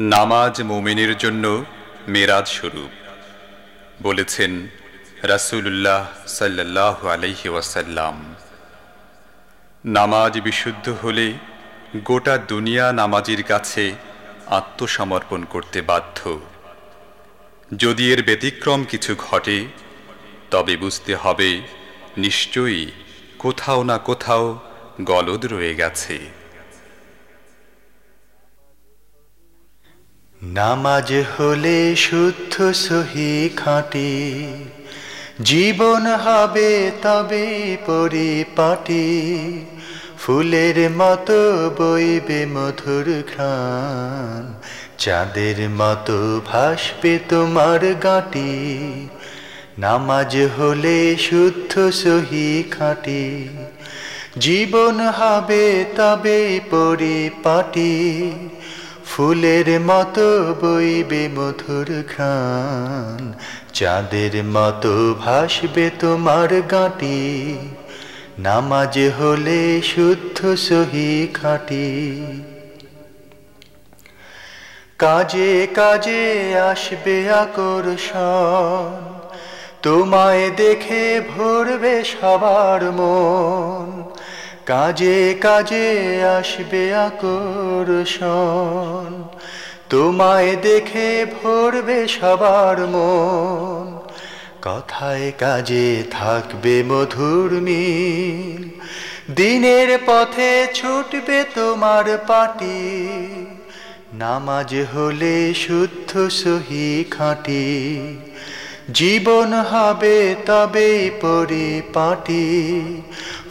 নামাজ মোমেনের জন্য মেরাজ স্বরূপ। বলেছেন রাসূলুল্লাহ সাল্লাহ আলাইহি ওয়াসাল্লাম। নামাজ বিশুদ্ধ হলে গোটা দুনিয়া নামাজির কাছে আত্মসমর্পণ করতে বাধ্য। যদি এর ব্যতিক্রম কিছু ঘটে, তবে বুঝতে হবে নিশ্চয়ই কোথাও না কোথাও গলদ রয়ে গেছে। নামাজ হলে শুদ্ধ সহি খাঁটি, জীবন হবে তবে পরিপাটি, ফুলের মতো বইবে মধুর ঘ্রাণ, চাঁদের মতো ভাসবে তোমার গাঁটি, নামাজ হলে শুদ্ধ সহি খাঁটি, জীবন হবে তবে পরিপাটি ফুলের মতো বইবে মধুর ঘ্রাণ। চাঁদের মতো ভাসবে তোমার গাঁটি। নামাজ হলে শুদ্ধ সহি খাটি। কাজে কাজে আসবে আকর্ষণ। তোমায় দেখে ভরবে সবার মন। কাজে কাজে আসবে আকর্ষণ। তোমায় দেখে ভরবে সবার মন। কথায় কাজে থাকবে মধুর মিল। দিনের পথে ছুটবে তোমার পাটি। নামাজ হলে শুদ্ধ সহি খাঁটি। জীবন হবে তবে পরিপাটি,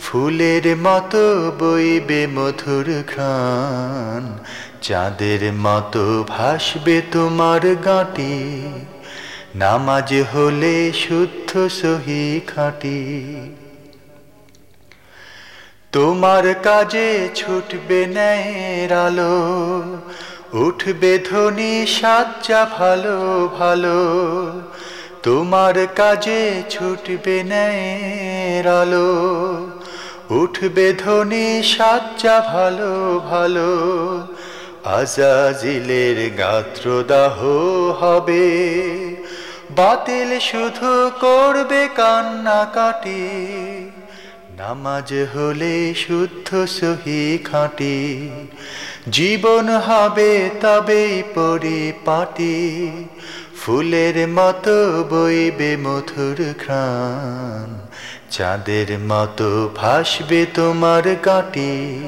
ফুলের মতো বইবে মধুর ঘ্রাণ, চাঁদের মতো ভাসবে তোমার গাঁটি, নামাজ হলে শুদ্ধ সহি খাঁটি। তোমার কাজে ছুটবে ন্যায়ের আলো, উঠবে ধ্বনি সাজ্জা ভালো ভালো তোমার কাজে ছুটবে ন্যায়ের আলো, উঠবে ধ্বনি সাজ্জা ভালো ভালো। আজাজিলের গাত্রদাহ হবে, বাতিল শুধু করবে কান্না কাটি নামাজ হলে শুদ্ধ সহি খাঁটি। জীবন হবে তবেই পরিপাটি। ফুলের মতো বইবে মধুর ঘ্রাণ। চাঁদের মতো ভাসবে তোমার গাঁটি।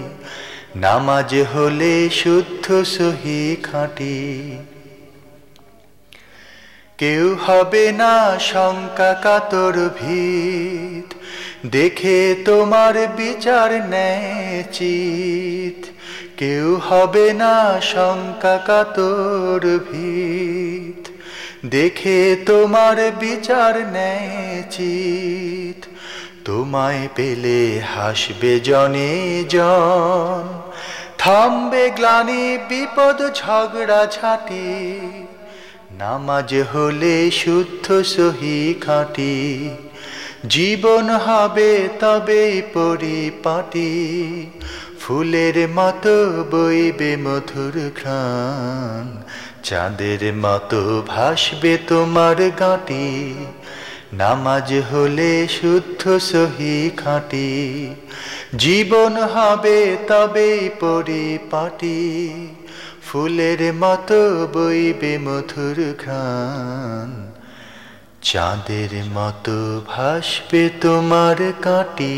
নামাজ হলে শুদ্ধ সহি খাঁটি। কেউ হবে না শঙ্কা কাতর ভিত। দেখে তোমার বিচার চিত কেউ হবে না শঙ্কা কাতর ভিত। দেখে তোমার বিচার চিত তোমায় পেলে হাসবে জনে জন। থামবে গ্লানি বিপদ ঝগড়া ঝাঁটি। নামাজ হলে শুদ্ধ সহি খাঁটি। জীবন হবে তবে পরিপাটি, ফুলের মতো বইবে মধুর ঘ্রাণ, চাঁদের মতো ভাসবে তোমার গাঁটি, নামাজ হলে শুদ্ধ সহি খাঁটি, জীবন হবে তবে পরিপাটি, ফুলের মতো বইবে মধুর ঘ্রাণ চাঁদের মতো ভাসবে তোমার কাটি।